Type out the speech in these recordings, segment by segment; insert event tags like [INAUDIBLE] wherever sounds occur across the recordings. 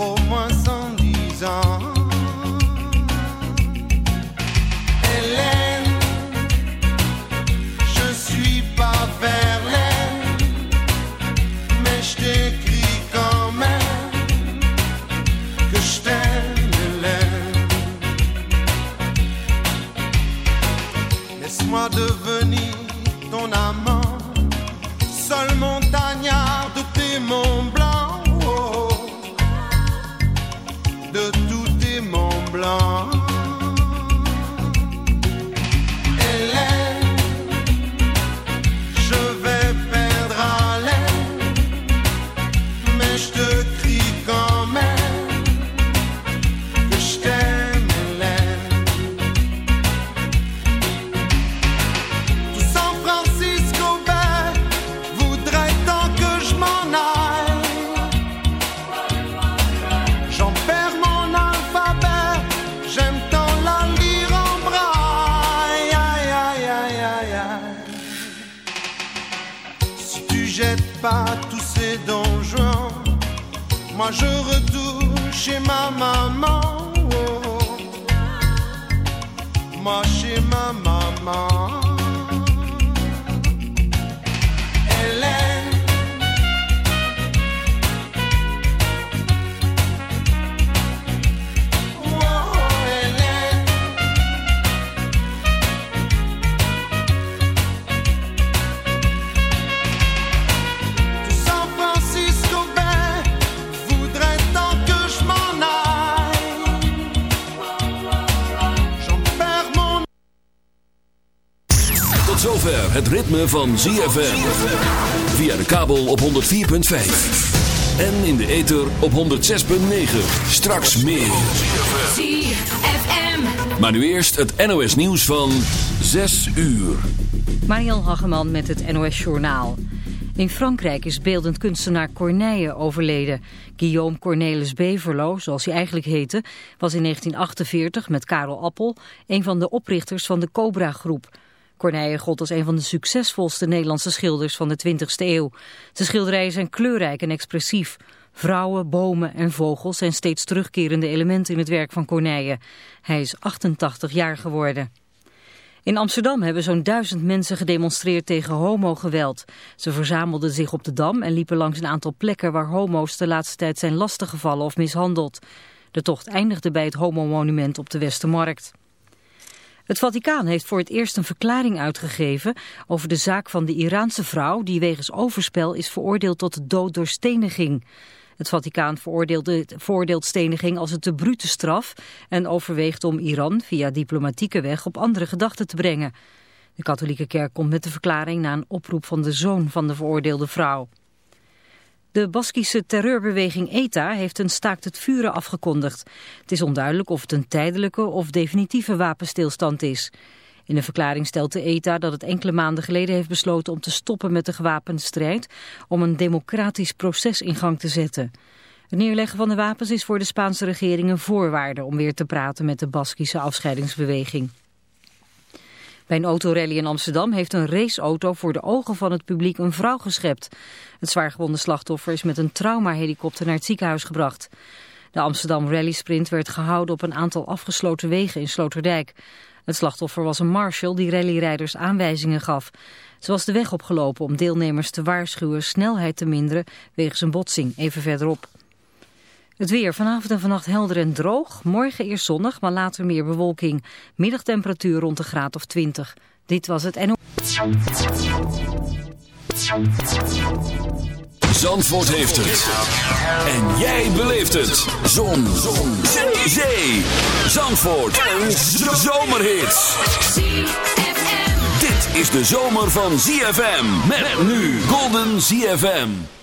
au moins cent dix ans. Tot zover het ritme van ZFM. Via de kabel op 104.5. En in de ether op 106.9. Straks meer. ZFM. Maar nu eerst het NOS nieuws van 6 uur. Mariel Hageman met het NOS Journaal. In Frankrijk is beeldend kunstenaar Corneille overleden. Guillaume Cornelis Beverlo, zoals hij eigenlijk heette, was in 1948 met Karel Appel een van de oprichters van de Cobra-groep. Corneille gold als een van de succesvolste Nederlandse schilders van de 20e eeuw. Zijn schilderijen zijn kleurrijk en expressief. Vrouwen, bomen en vogels zijn steeds terugkerende elementen in het werk van Corneille. Hij is 88 jaar geworden. In Amsterdam hebben zo'n duizend mensen gedemonstreerd tegen homogeweld. Ze verzamelden zich op de Dam en liepen langs een aantal plekken waar homo's de laatste tijd zijn lastiggevallen of mishandeld. De tocht eindigde bij het homomonument op de Westermarkt. Het Vaticaan heeft voor het eerst een verklaring uitgegeven over de zaak van de Iraanse vrouw die wegens overspel is veroordeeld tot de dood door steniging. Het Vaticaan veroordeelt steniging als een te brute straf en overweegt om Iran via diplomatieke weg op andere gedachten te brengen. De katholieke kerk komt met de verklaring na een oproep van de zoon van de veroordeelde vrouw. De Baskische terreurbeweging ETA heeft een staakt het vuren afgekondigd. Het is onduidelijk of het een tijdelijke of definitieve wapenstilstand is. In een verklaring stelt de ETA dat het enkele maanden geleden heeft besloten om te stoppen met de gewapende strijd om een democratisch proces in gang te zetten. Het neerleggen van de wapens is voor de Spaanse regering een voorwaarde om weer te praten met de Baskische afscheidingsbeweging. Bij een autorally in Amsterdam heeft een raceauto voor de ogen van het publiek een vrouw geschept. Het zwaargewonde slachtoffer is met een traumahelikopter naar het ziekenhuis gebracht. De Amsterdam Rally Sprint werd gehouden op een aantal afgesloten wegen in Sloterdijk. Het slachtoffer was een marshal die rallyrijders aanwijzingen gaf. Ze was de weg opgelopen om deelnemers te waarschuwen snelheid te minderen wegens een botsing even verderop. Het weer vanavond en vannacht helder en droog. Morgen eerst zonnig, maar later meer bewolking. Middagtemperatuur rond de graad of 20. Dit was het NO. Zandvoort heeft het. En jij beleeft het. Zon. Zon. Zee. Zandvoort. Een zomerhit. Dit is de zomer van ZFM. Met nu Golden ZFM.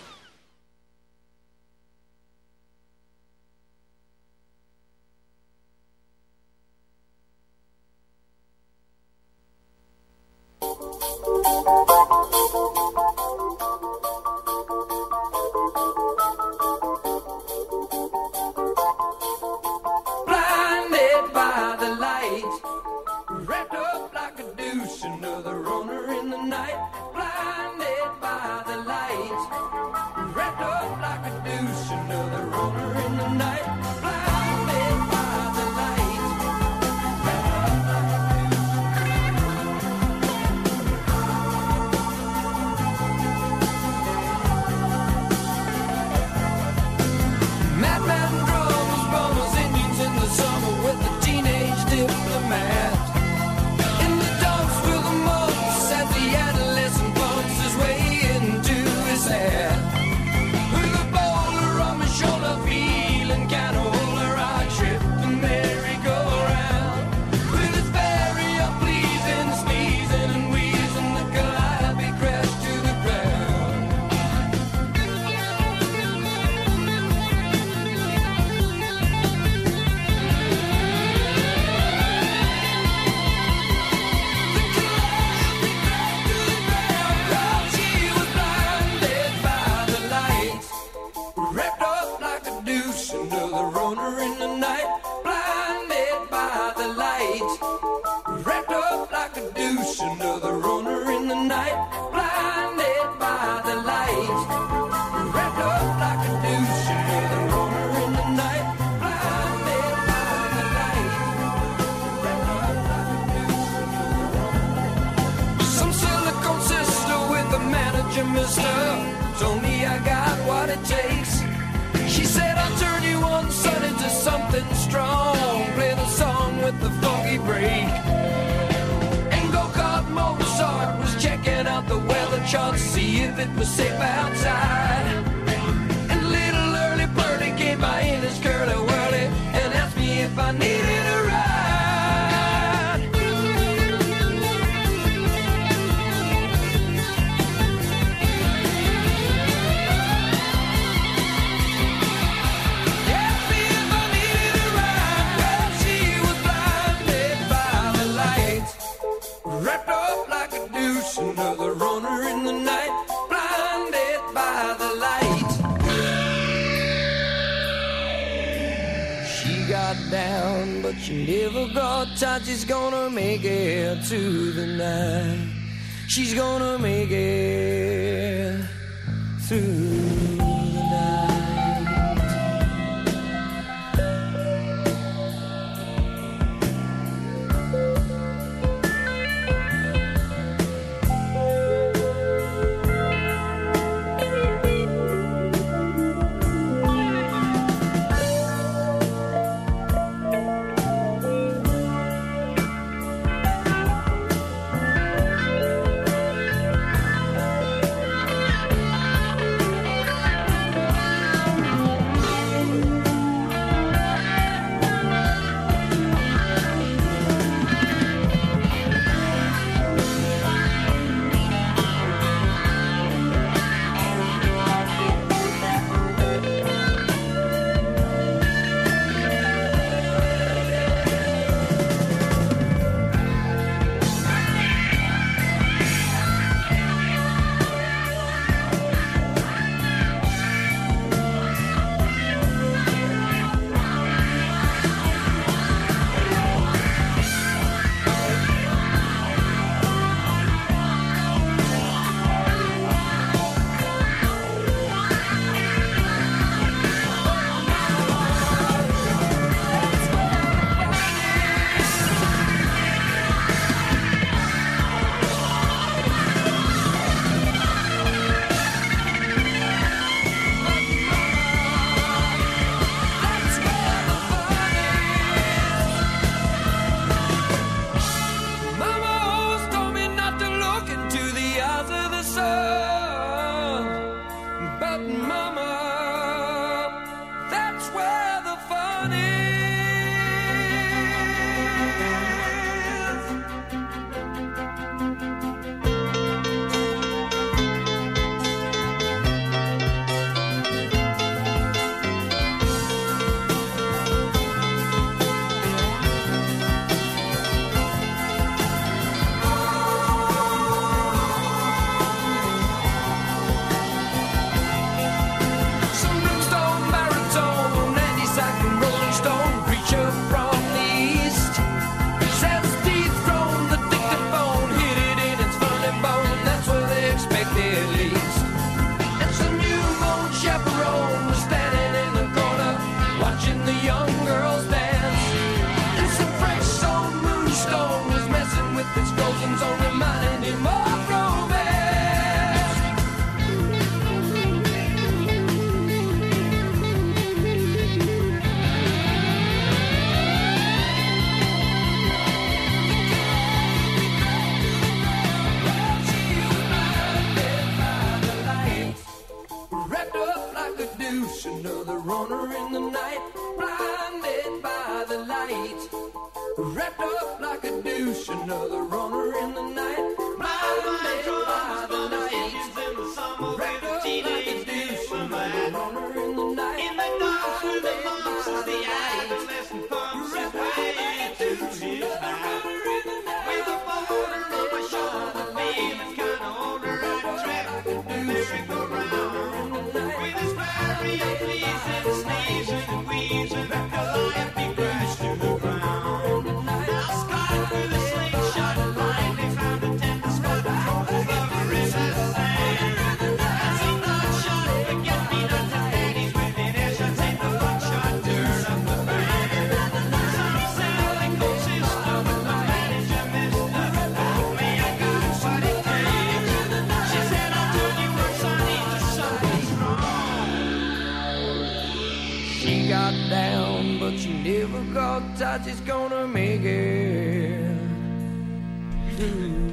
It's gonna make it.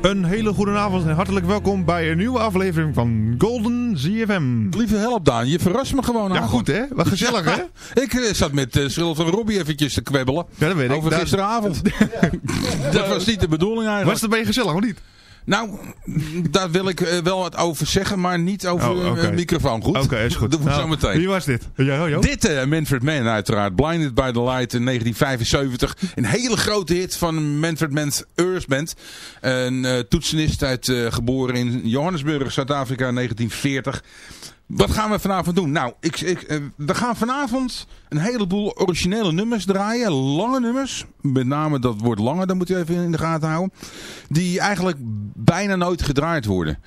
Een hele goede avond en hartelijk welkom bij een nieuwe aflevering van Golden ZFM. Lieve help Daan, je verrast me gewoon Ja, goed hè? Wat gezellig hè? [LAUGHS] Ik eh, zat met uh, Schil van Robbie eventjes te kwebbelen. Ja, dat weet ik. Over gisteravond. [LAUGHS] dat was niet de bedoeling eigenlijk. Was het bij je gezellig of niet? Nou, daar wil ik eh, wel wat over zeggen, maar niet over Oh, een oké. microfoon. Goed? Oké, is goed. Dat we Nou, zo meteen. Wie was dit? Jo. Dit eh, Manfred Mann uiteraard. Blinded by the Light in 1975. Een hele grote hit van Manfred Mann's Earth Band. Een eh, toetsenist uit, eh, geboren in Johannesburg, Zuid-Afrika in 1940. Wat gaan we vanavond doen? Nou, ik, ik, eh, we gaan vanavond een heleboel originele nummers draaien. Lange nummers. Met name dat woord langer, dat moet je even in de gaten houden. Die eigenlijk bijna nooit gedraaid worden.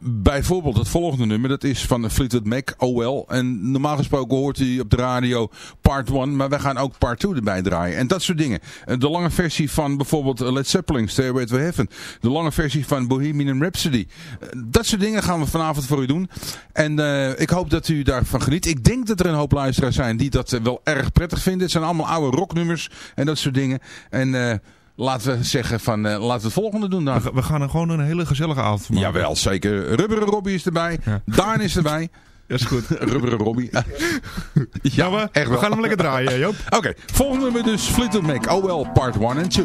Bijvoorbeeld het volgende nummer, dat is van Fleetwood Mac, OL. En normaal gesproken hoort hij op de radio part 1, maar wij gaan ook part 2 erbij draaien. En dat soort dingen. Eh, De lange versie van bijvoorbeeld Led Zeppelin, Stairway to Heaven. De lange versie van Bohemian Rhapsody. Eh, Dat soort dingen gaan we vanavond voor u doen. En ik hoop dat u daarvan geniet. Ik denk dat er een hoop luisteraars zijn die dat eh, wel erg prettig vinden. Het zijn allemaal oude rocknummers en dat soort dingen. En... eh, Laten we zeggen van, eh, laten we het volgende doen dan. We, we gaan er gewoon een hele gezellige avond van maken. Jawel, zeker. Rubberen Robbie is erbij. Ja. Daan is erbij. [LAUGHS] Dat is goed. [LAUGHS] Rubberen Robbie. [LAUGHS] Ja, we, echt we gaan hem lekker draaien, Joop. Oké, volgende nummer dus Fleetwood Mac. Oh well, part 1 en 2.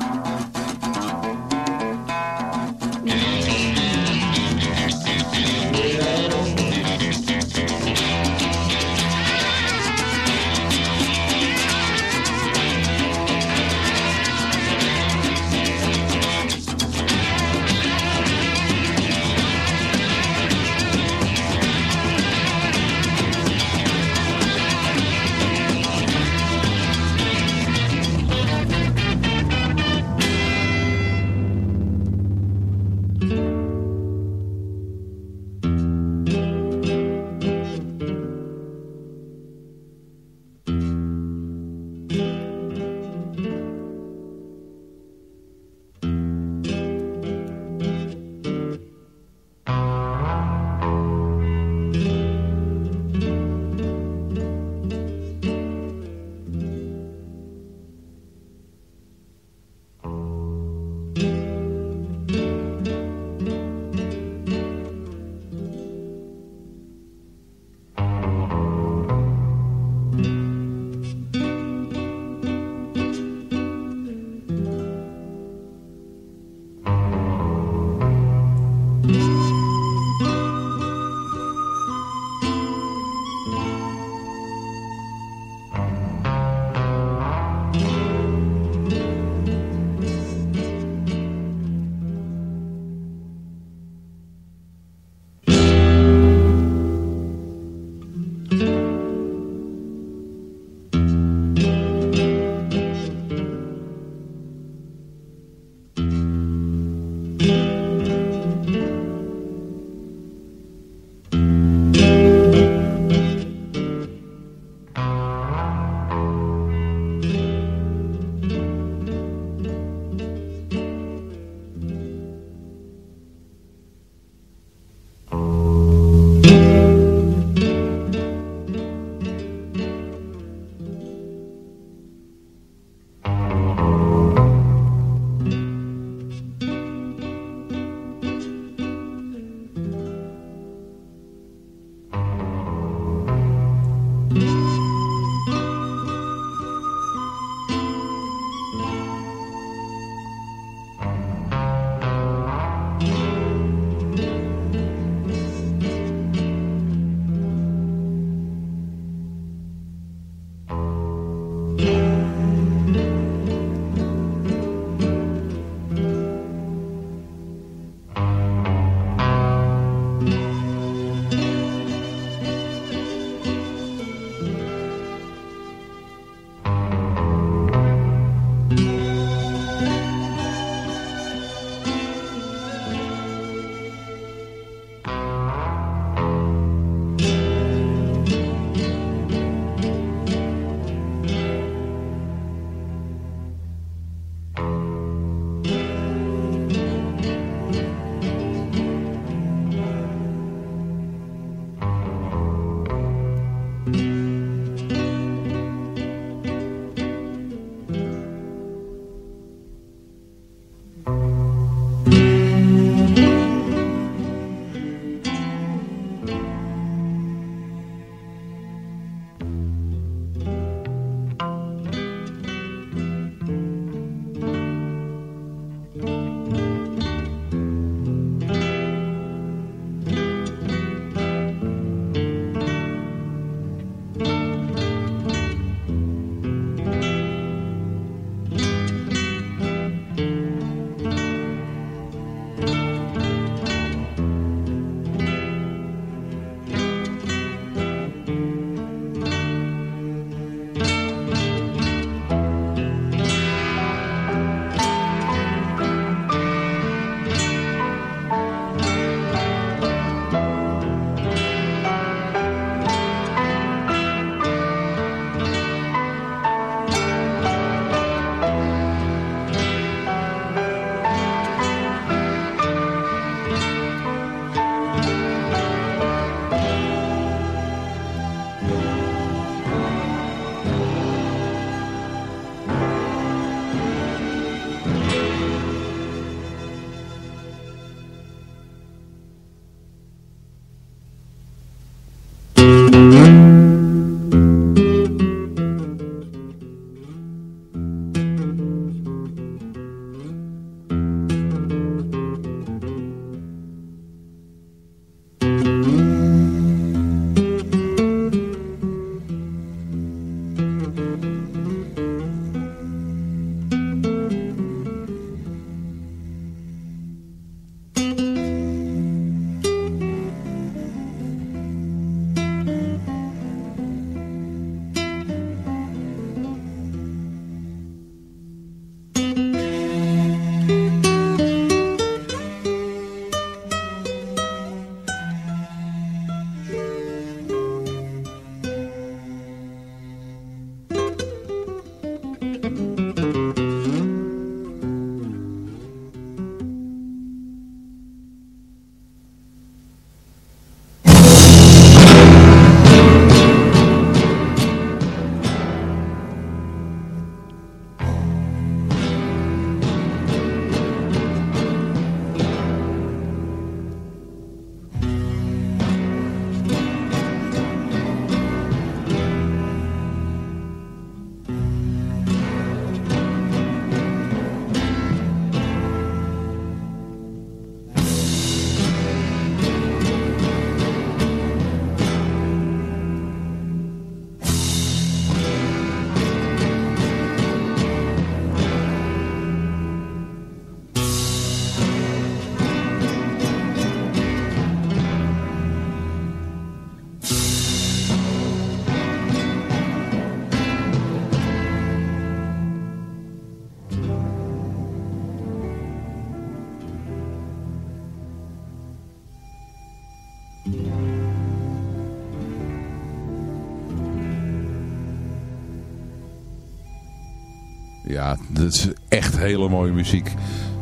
Ja, dat is echt hele mooie muziek.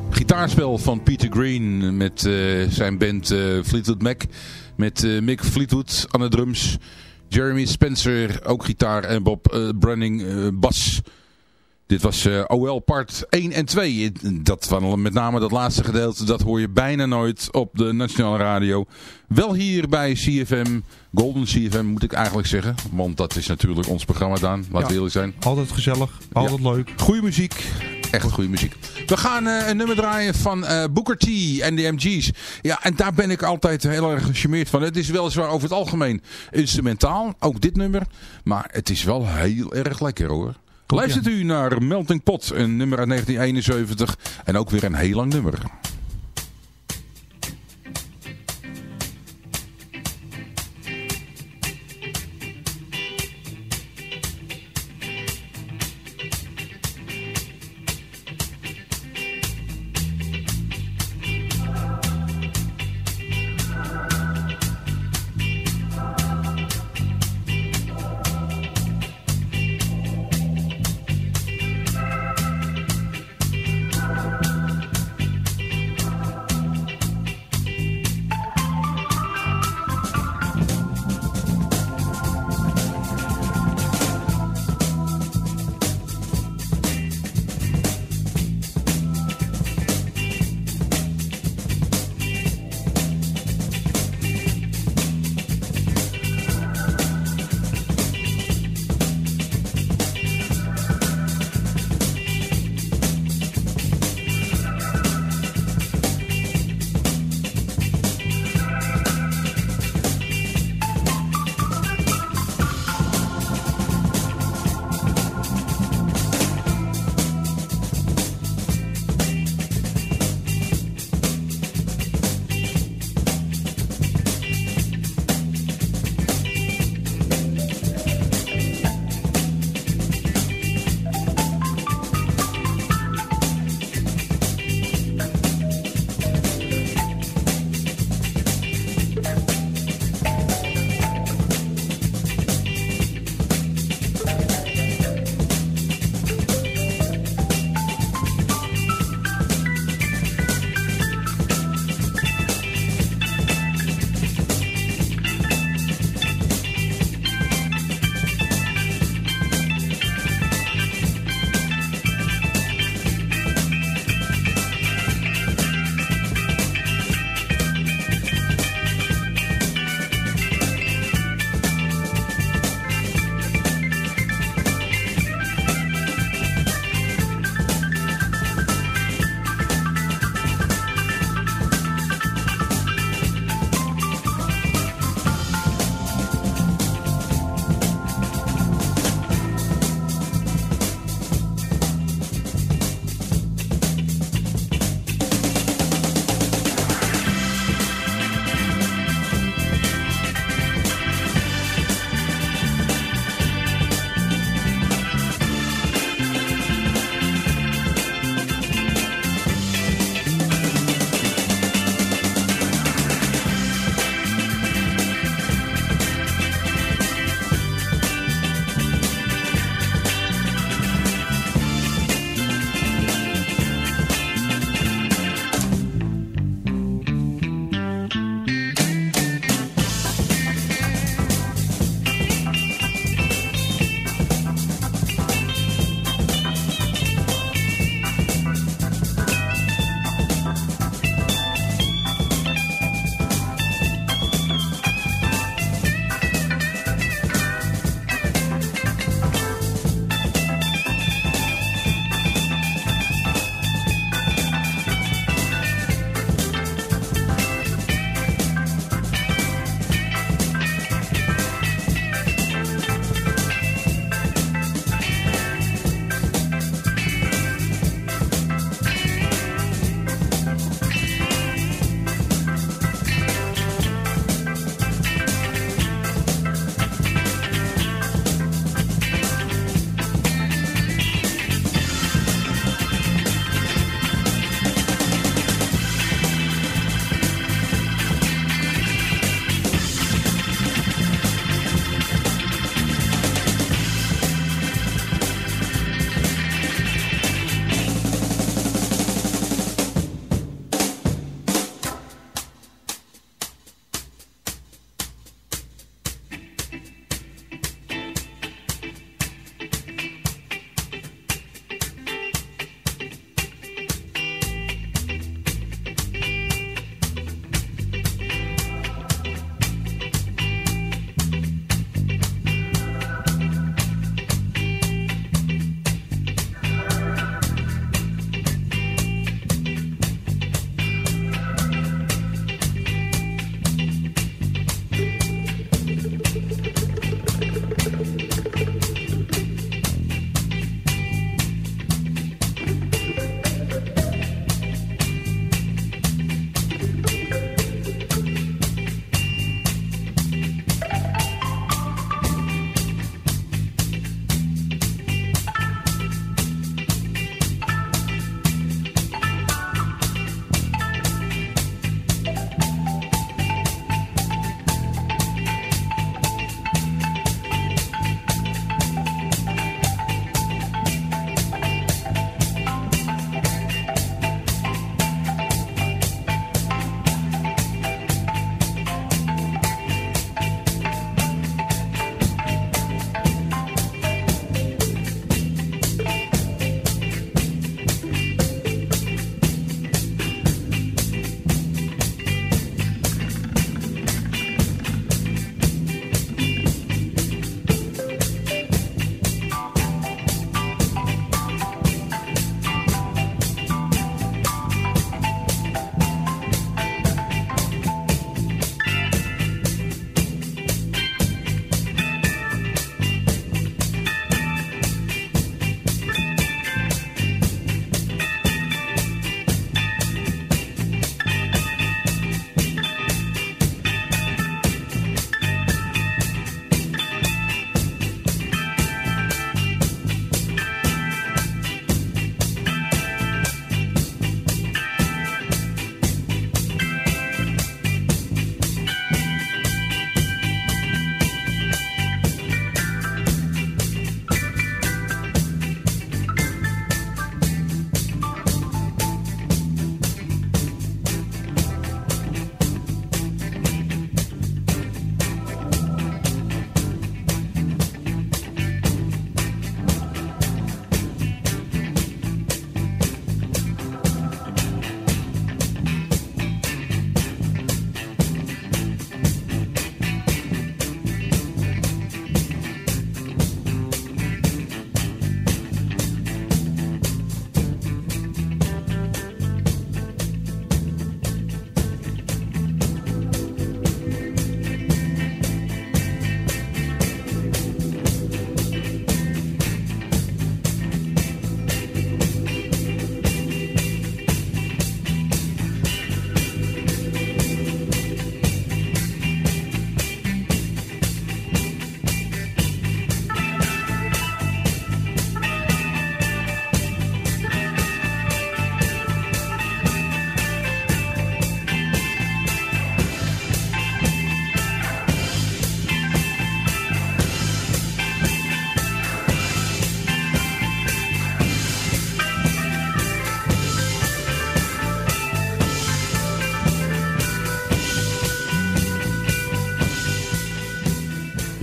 Gitaarspel van Peter Green met eh, zijn band eh, Fleetwood Mac. Met eh, Mick Fleetwood aan de drums. Jeremy Spencer, ook gitaar. En Bob Brunning, bas. Dit was eh, OL part 1 en 2. Dat van met name dat laatste gedeelte, dat hoor je bijna nooit op de nationale radio. Wel hier bij CFM, Golden CFM moet ik eigenlijk zeggen. Want dat is natuurlijk ons programma, Daan. Laten we Ja. zijn. Altijd gezellig, altijd leuk. Goeie muziek. Echt goede muziek. We gaan eh, een nummer draaien van eh, Booker T en de MG's. Ja, en daar ben ik altijd heel erg gecharmeerd van. Het is weliswaar over het algemeen instrumentaal, ook dit nummer. Maar het is wel heel erg lekker hoor. Luistert u naar Melting Pot, een nummer uit 1971. En ook weer een heel lang nummer.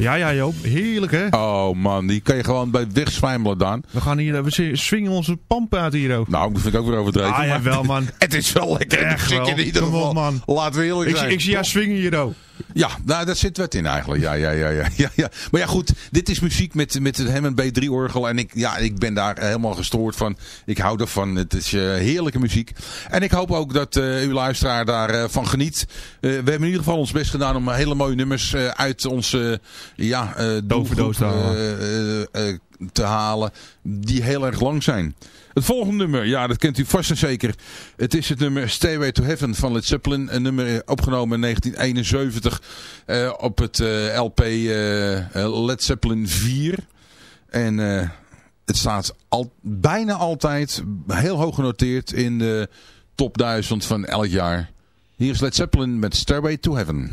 Ja, ja Joop. Heerlijk hè. Oh man, die kan je gewoon bij wegzwijmelen dan. We gaan hier, we swingen onze pampen uit hier ook. Nou, dat vind ik ook weer overdreven. Ah, ja, wel, man. [LAUGHS] Het is wel lekker Echt wel. in ieder Kom op, geval. man. Laten we eerlijk Ik, zijn. ik zie jou swingen hier ook. Ja, nou, daar zit wat in eigenlijk. Ja, ja, ja, ja, ja, ja. Maar ja, goed. Dit is muziek met, met het Hammond B3-orgel. En ik, ja, ik ben daar helemaal gestoord van. Ik hou ervan. Het is eh, heerlijke muziek. En ik hoop ook dat eh, uw luisteraar daarvan van geniet. Eh, we hebben in ieder geval ons best gedaan om hele mooie nummers eh, uit onze ja, eh doelgroep, eh, eh, eh, te halen. Die heel erg lang zijn. Het volgende nummer, ja, dat kent u vast en zeker. Het is het nummer Stairway to Heaven van Led Zeppelin. Een nummer eh, opgenomen in 1971 eh, op het eh, LP Led Zeppelin 4. En het staat al, bijna altijd heel hoog genoteerd in de top 1000 van elk jaar. Hier is Led Zeppelin met Stairway to Heaven.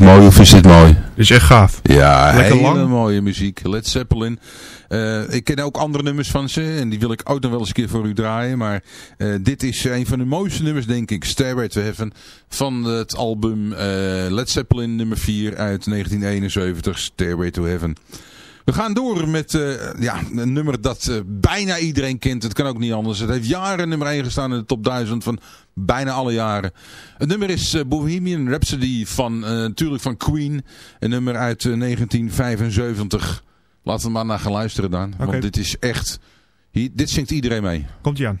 Dit mooi of is dit mooi? Is echt gaaf. Ja, Lekker hele lang. mooie muziek. Led Zeppelin. Eh, ik ken ook andere nummers van ze. En die wil ik ook nog wel eens een keer voor u draaien. Maar eh, dit is een van de mooiste nummers, denk ik. Stairway to Heaven. Van het album eh, Led Zeppelin nummer 4 uit 1971. Stairway to Heaven. We gaan door met ja, een nummer dat bijna iedereen kent. Het kan ook niet anders. Het heeft jaren nummer 1 gestaan in de top 1000 van bijna alle jaren. Het nummer is eh, Bohemian Rhapsody van eh, natuurlijk van Queen. Een nummer uit eh, 1975. Laten we maar naar gaan luisteren dan. Want dit is echt... Hier, dit zingt iedereen mee. Komt ie aan.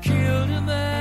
killed a man,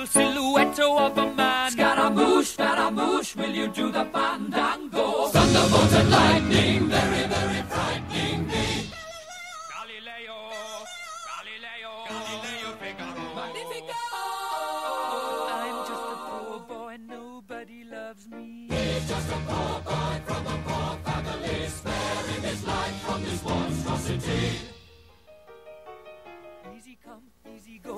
little silhouette of a man. Scaramouche, Scaramouche, will you do the fandango? Thunderbolt and lightning, very, very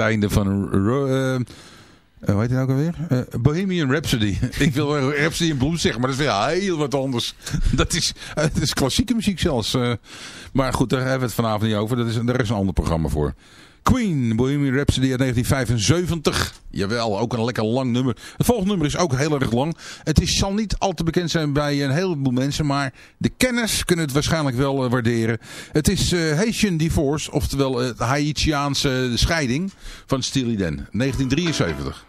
Einde van eh, hoe heet hij nou alweer? Eh, Bohemian Rhapsody. [LAUGHS] Ik wil Rhapsody in Blues zeggen, maar dat is weer heel wat anders. [LAUGHS] dat is, het is klassieke muziek zelfs. maar goed, daar hebben we het vanavond niet over. Dat is, daar is een ander programma voor. Queen, Bohemian Rhapsody uit 1975. Jawel, ook een lekker lang nummer. Het volgende nummer is ook heel erg lang. Het is, zal niet al te bekend zijn bij een heleboel mensen, maar de kenners kunnen het waarschijnlijk wel eh, waarderen. Het is eh, Haitian Divorce, oftewel het Haitiaanse scheiding van Steely Dan, 1973.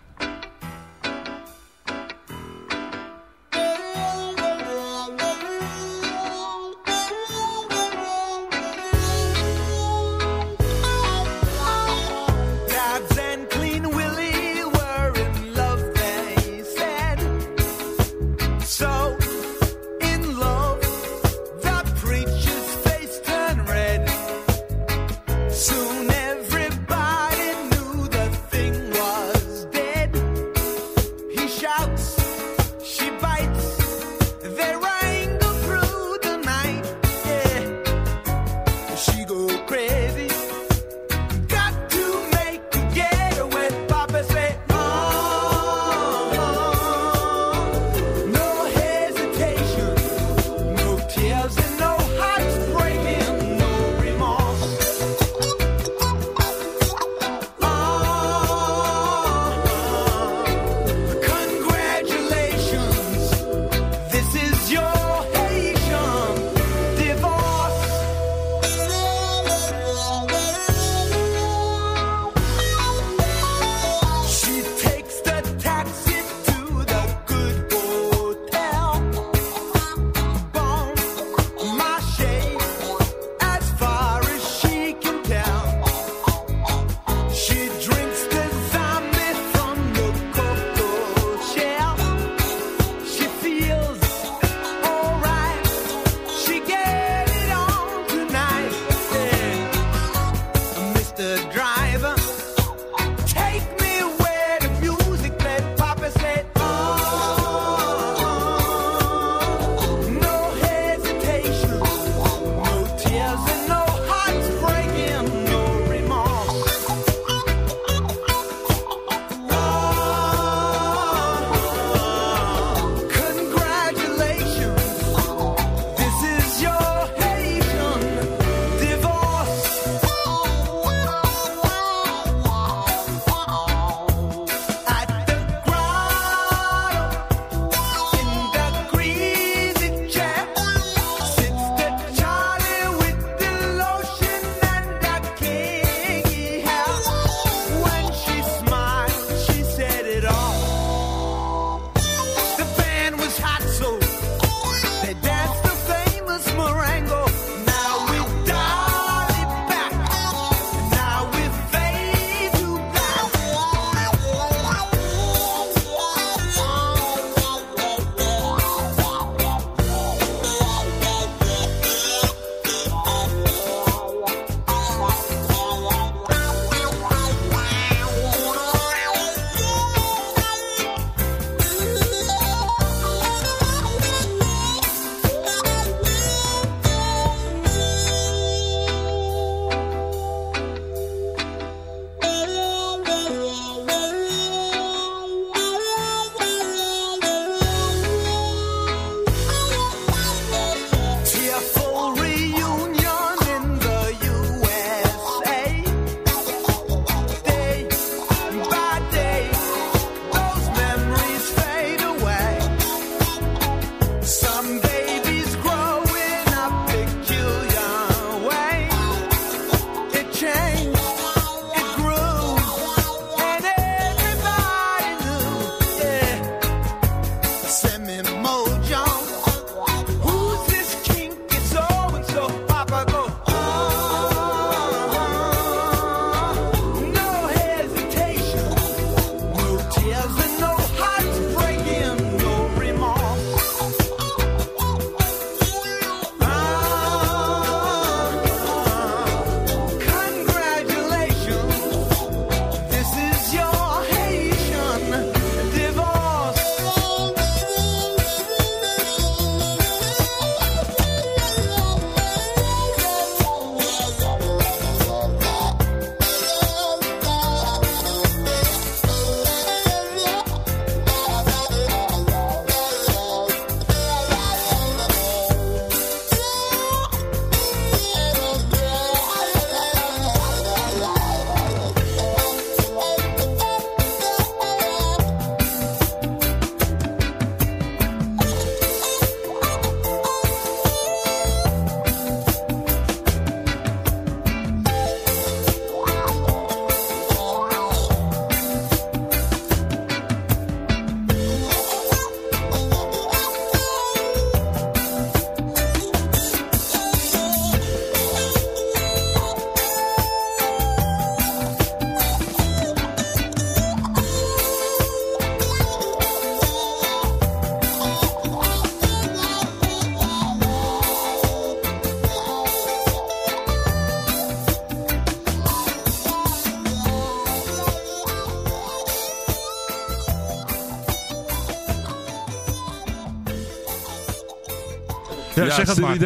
Ja, zeg het maar.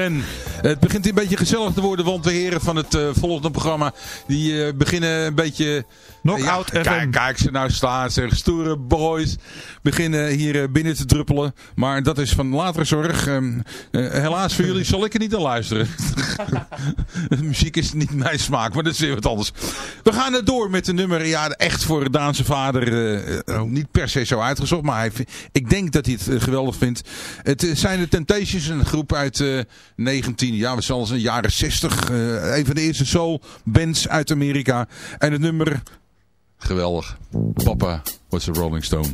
Het begint een beetje gezellig te worden, want de heren van het eh, volgende programma, die eh, beginnen een beetje... Knockout ja. Kijk, kijk ze nou staan, zeg, stoere boys beginnen hier eh, binnen te druppelen. Maar dat is van latere zorg. Ehm, eh, helaas voor jullie zal ik er niet aan luisteren. [LAUGHS] Muziek is niet mijn smaak, maar dat is weer wat anders. We gaan er door met een nummer, ja, echt voor Daanse vader. eh, eh, niet per se zo uitgezocht, maar hij, ik denk dat hij het eh, geweldig vindt. Het zijn de Temptations, een groep uit eh 19, ja, we zal een jaren 60. eh, een van de eerste soul bands uit Amerika. En het nummer, geweldig. Papa was a Rolling Stone.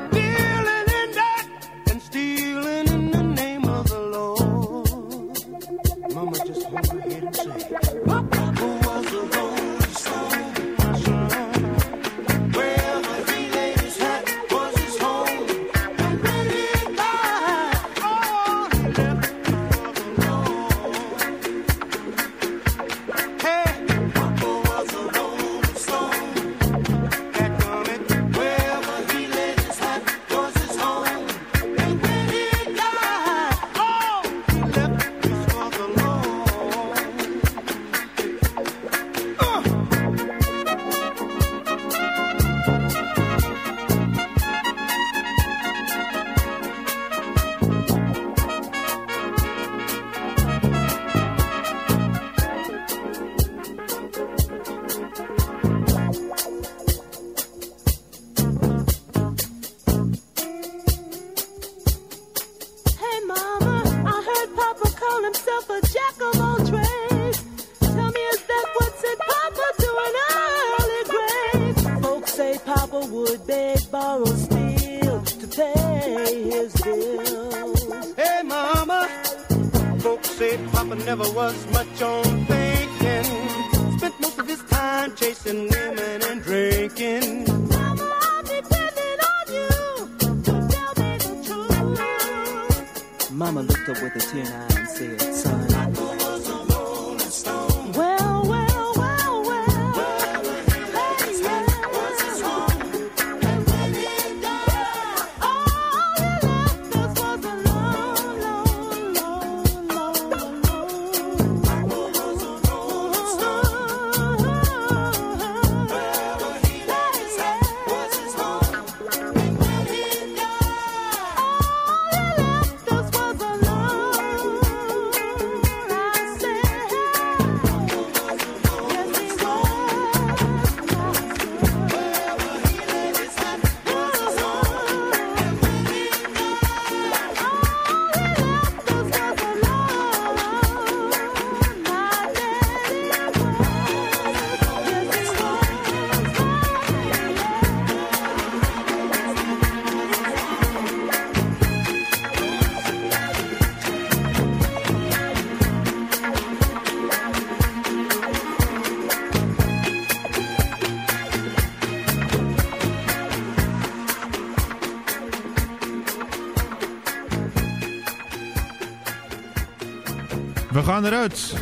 Mama looked up with a tear in her eye and said, son,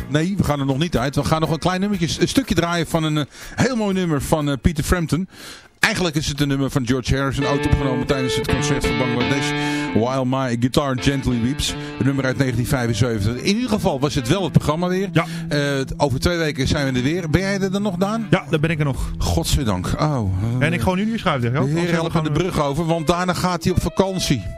Nee, we gaan er nog niet uit. We gaan nog een klein nummertje, een stukje draaien van een eh, heel mooi nummer van eh, Peter Frampton. Eigenlijk is het een nummer van George Harrison, ooit opgenomen tijdens het concert van Bangladesh. While My Guitar Gently Weeps. Een nummer uit 1975. In ieder geval was het wel het programma weer. Ja. Eh, over twee weken zijn we er weer. Ben jij er dan nog, Daan? Ja, daar ben ik er nog. Godzijdank. Oh. En ik gewoon nu schuiven. heer helpen de brug over, want daarna gaat hij op vakantie.